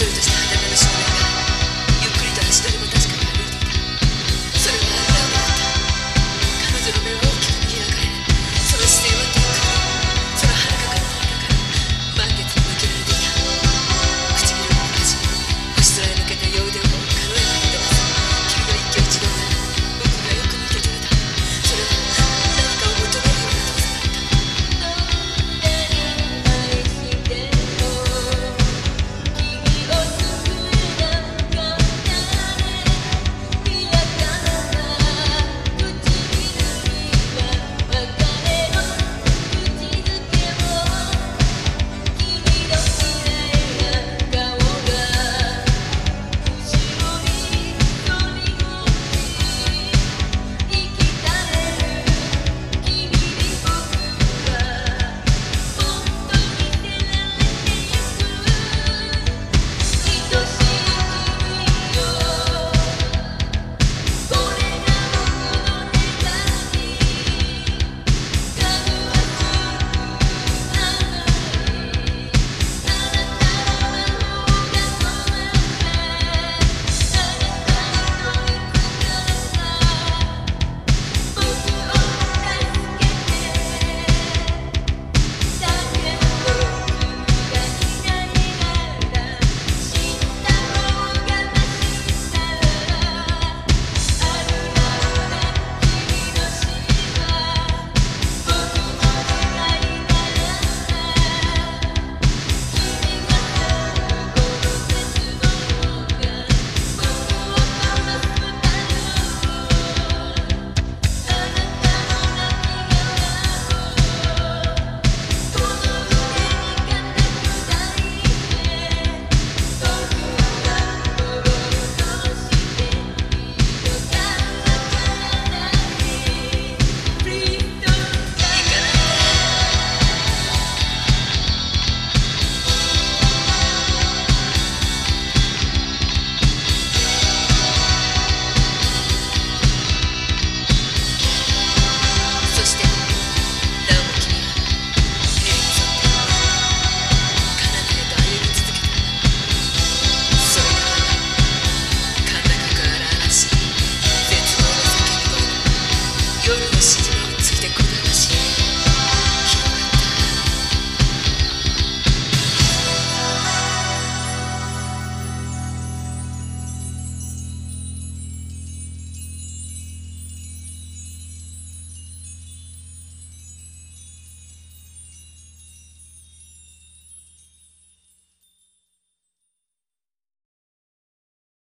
Suit.